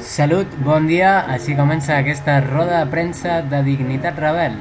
Salut, bon dia. Així comença aquesta roda de premsa de Dignitat Rebel.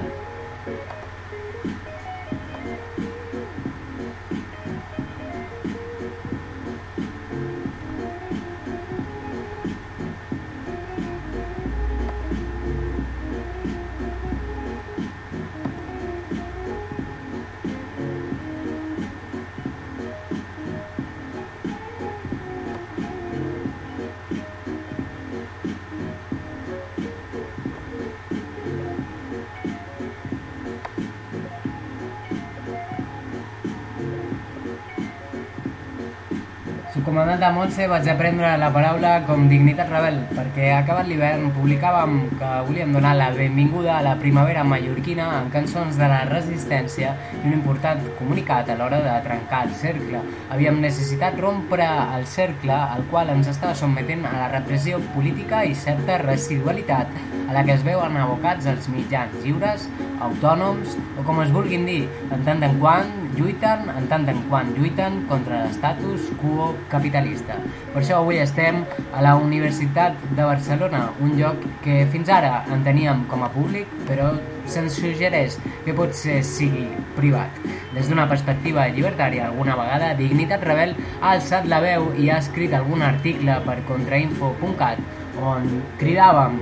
Subcomandant de Montse vaig aprendre la paraula com dignitat rebel, perquè acabat l'hivern publicàvem que volíem donar la benvinguda a la primavera mallorquina amb cançons de la resistència i un important comunicat a l'hora de trencar el cercle. Havíem necessitat rompre el cercle al qual ens estava sotmetent a la repressió política i certa residualitat a la que es veuen abocats els mitjans lliures, autònoms o com es vulguin dir, en tant en quant lluiten, en tant en quant lluiten contra l'estatus quo capitalista. Per això avui estem a la Universitat de Barcelona, un lloc que fins ara en teníem com a públic, però se'ns suggereix que potser sigui privat. Des d'una perspectiva llibertària, alguna vegada, Dignitat Rebel ha alçat la veu i ha escrit algun article per contrainfo.cat on cridàvem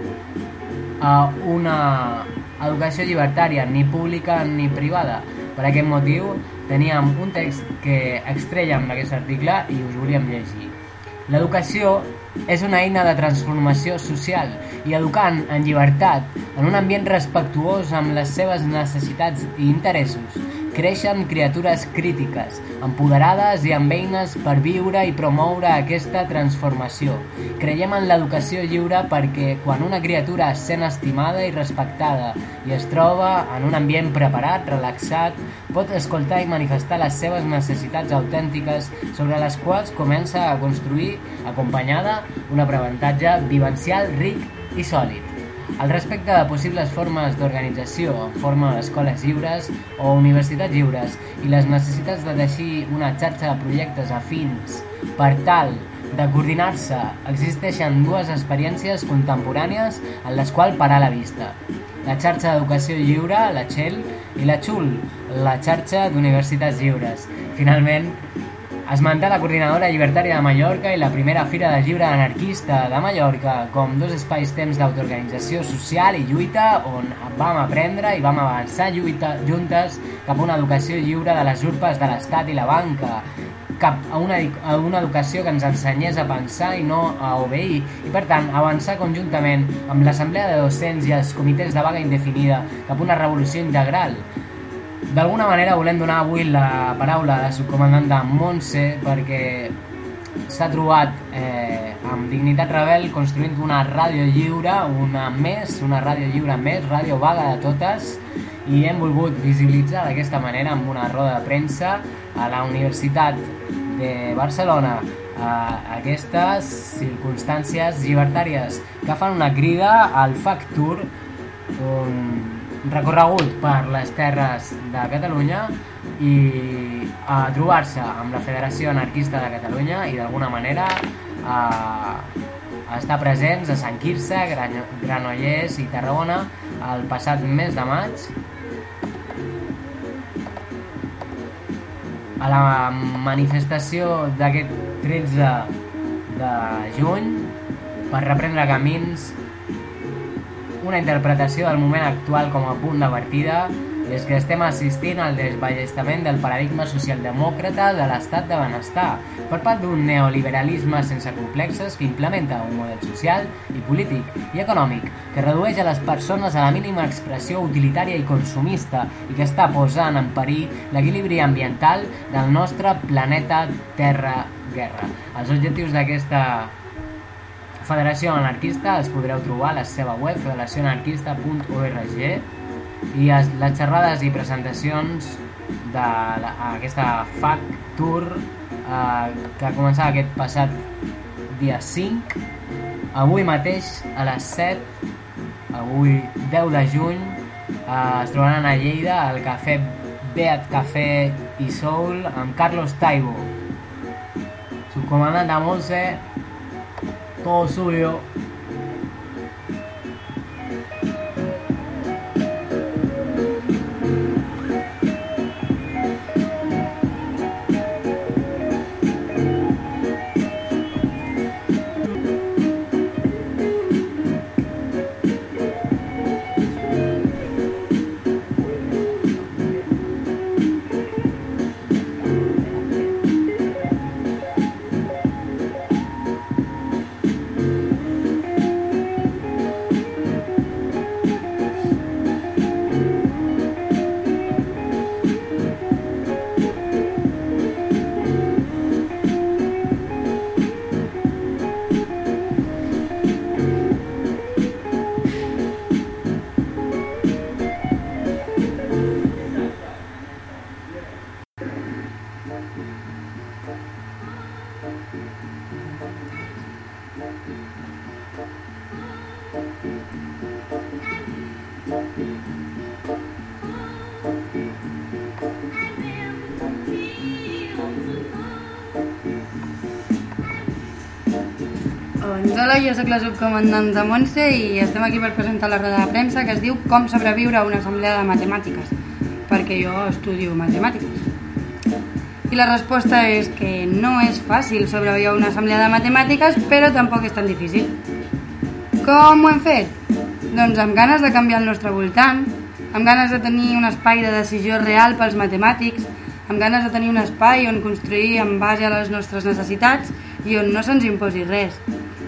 a una educació llibertària, ni pública ni privada. Per aquest motiu teníem un text que extrèiem d'aquest article i us volíem llegir. L'educació és una eina de transformació social i educant en llibertat, en un ambient respectuós amb les seves necessitats i interessos, creixen criatures crítiques, empoderades i amb eines per viure i promoure aquesta transformació. Creiem en l'educació lliure perquè quan una criatura es sent estimada i respectada i es troba en un ambient preparat, relaxat, pot escoltar i manifestar les seves necessitats autèntiques sobre les quals comença a construir, acompanyada, un aprenentatge vivencial ric i sòlid. Al respecte de possibles formes d'organització en forma d'escoles lliures o universitats lliures i les necessitats de teixir una xarxa de projectes afins per tal de coordinar-se, existeixen dues experiències contemporànies en les quals parar la vista. La xarxa d'educació lliure, la XEL, i la XUL, la xarxa d'universitats lliures. Finalment, Esmentar la Coordinadora Llibertària de Mallorca i la primera Fira de Llibre Anarquista de Mallorca com dos espais-temps d'autoorganització social i lluita on vam aprendre i vam avançar lluita, juntes cap a una educació lliure de les urpes de l'Estat i la banca, cap a una, a una educació que ens ensenyés a pensar i no a obeir. I per tant avançar conjuntament amb l'assemblea de docents i els comitès de vaga indefinida cap a una revolució integral D'alguna manera volem donar avui la paraula a la subcomandant Montse perquè s'ha trobat eh, amb Dignitat Rebel construint una ràdio lliure, una més, una ràdio lliure més, ràdio vaga de totes, i hem volgut visibilitzar d'aquesta manera amb una roda de premsa a la Universitat de Barcelona a aquestes circumstàncies llibertàries que fan una crida al FAC Tour un recorregut per les terres de Catalunya i a trobar-se amb la Federació Anarquista de Catalunya i d'alguna manera a, a estar presents a Sant Quirze, Gran Granollers i Tarragona el passat mes de maig. A la manifestació d'aquest 13 de juny per reprendre camins una interpretació del moment actual com a punt de partida és que estem assistint al desballestament del paradigma socialdemòcrata de l'estat de benestar per part d'un neoliberalisme sense complexes que implementa un model social i polític i econòmic que redueix a les persones a la mínima expressió utilitària i consumista i que està posant en perill l'equilibri ambiental del nostre planeta Terra-Guerra. Els objectius d'aquesta Federació Anarquista els podreu trobar a la seva web federacionanarquista.org i les xerrades i presentacions d'aquesta FAC Tour eh, que començava aquest passat dia 5 avui mateix a les 7 avui 10 de juny eh, es trobaran a Lleida al cafè Beat Cafè i Soul amb Carlos Taibo. Subcomandant de Montse 高速要 Doncs hola, jo sóc la subcomandant de Montse i estem aquí per presentar la roda de premsa que es diu Com sobreviure a una assemblea de matemàtiques, perquè jo estudio matemàtiques. I la resposta és que no és fàcil sobreviure una assemblea de matemàtiques, però tampoc és tan difícil. Com ho hem fet? Doncs amb ganes de canviar el nostre voltant, amb ganes de tenir un espai de decisió real pels matemàtics, amb ganes de tenir un espai on construir en base a les nostres necessitats i on no se'ns imposi res.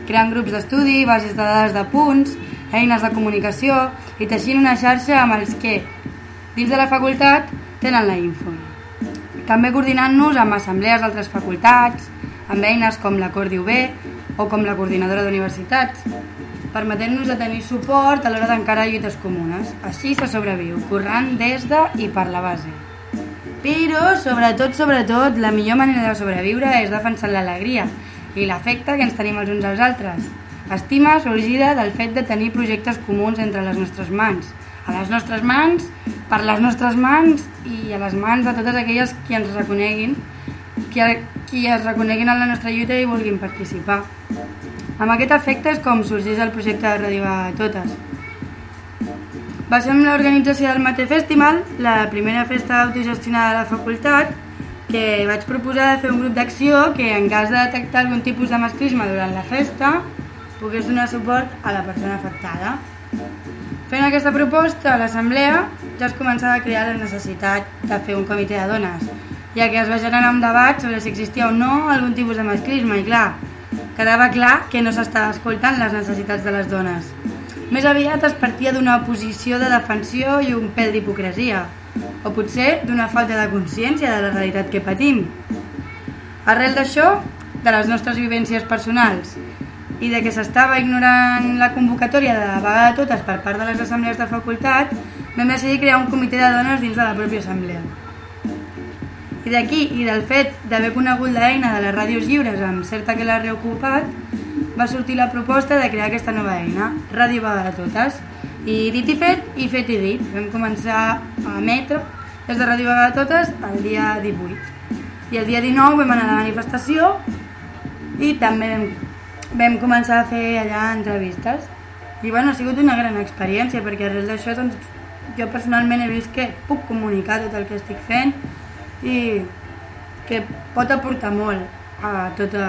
Creant grups d'estudi, bases de dades de punts, eines de comunicació i teixint una xarxa amb els que, dins de la facultat, tenen la info. També coordinant-nos amb assemblees d'altres facultats, amb eines com la Cordi UB o com la Coordinadora d'Universitats, permetent-nos de tenir suport a l'hora d'encarar lluites comunes. Així se sobreviu, corrent des de i per la base. Però, sobretot, sobretot, la millor manera de sobreviure és defensant l'alegria i l'afecte que ens tenim els uns als altres. Estima sorgida del fet de tenir projectes comuns entre les nostres mans. A les nostres mans, per les nostres mans i a les mans de totes aquelles qui ens reconeguin, qui, qui es reconeguin en la nostra lluita i vulguin participar. Amb aquest efecte és com sorgeix el projecte de Radio a Totes. Va ser amb l'organització del Mate Festival, la primera festa autogestionada de la facultat, que vaig proposar de fer un grup d'acció que en cas de detectar algun tipus de masclisme durant la festa pogués donar suport a la persona afectada. Fent aquesta proposta l'assemblea ja es començava a crear la necessitat de fer un comitè de dones, ja que es va generar un debat sobre si existia o no algun tipus de masclisme i clar, quedava clar que no s'estava escoltant les necessitats de les dones. Més aviat es partia d'una posició de defensió i un pèl d'hipocresia, o potser d'una falta de consciència de la realitat que patim. Arrel d'això, de les nostres vivències personals i de que s'estava ignorant la convocatòria de la vaga de totes per part de les assemblees de facultat, vam decidir crear un comitè de dones dins de la pròpia assemblea. I d'aquí, i del fet d'haver conegut l'eina de les ràdios lliures amb certa que l'ha reocupat, va sortir la proposta de crear aquesta nova eina, Ràdio Vaga de Totes, i dit i fet, i fet i dit. Vam començar a emetre des de Ràdio Vaga de Totes el dia 18. I el dia 19 vam anar a la manifestació i també vam, vam començar a fer allà entrevistes. I bueno, ha sigut una gran experiència perquè arrel d'això doncs, jo personalment he vist que puc comunicar tot el que estic fent i que pot aportar molt a tota,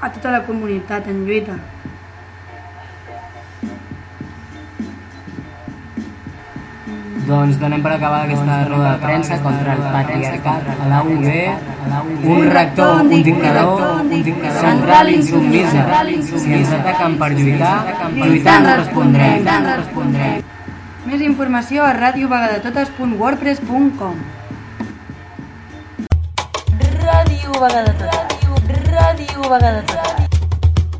a tota la comunitat en lluita. Doncs donem per acabar aquesta roda de premsa contra el patriarcat a la UB, un rector, un dictador, un dictador central insubmisa. Si ens ataquen per lluitar, lluitant respondrem. respondrem. Més informació a radiovagadetotes.wordpress.com Ràdio Vagadetotes. Ràdio Vagadetotes.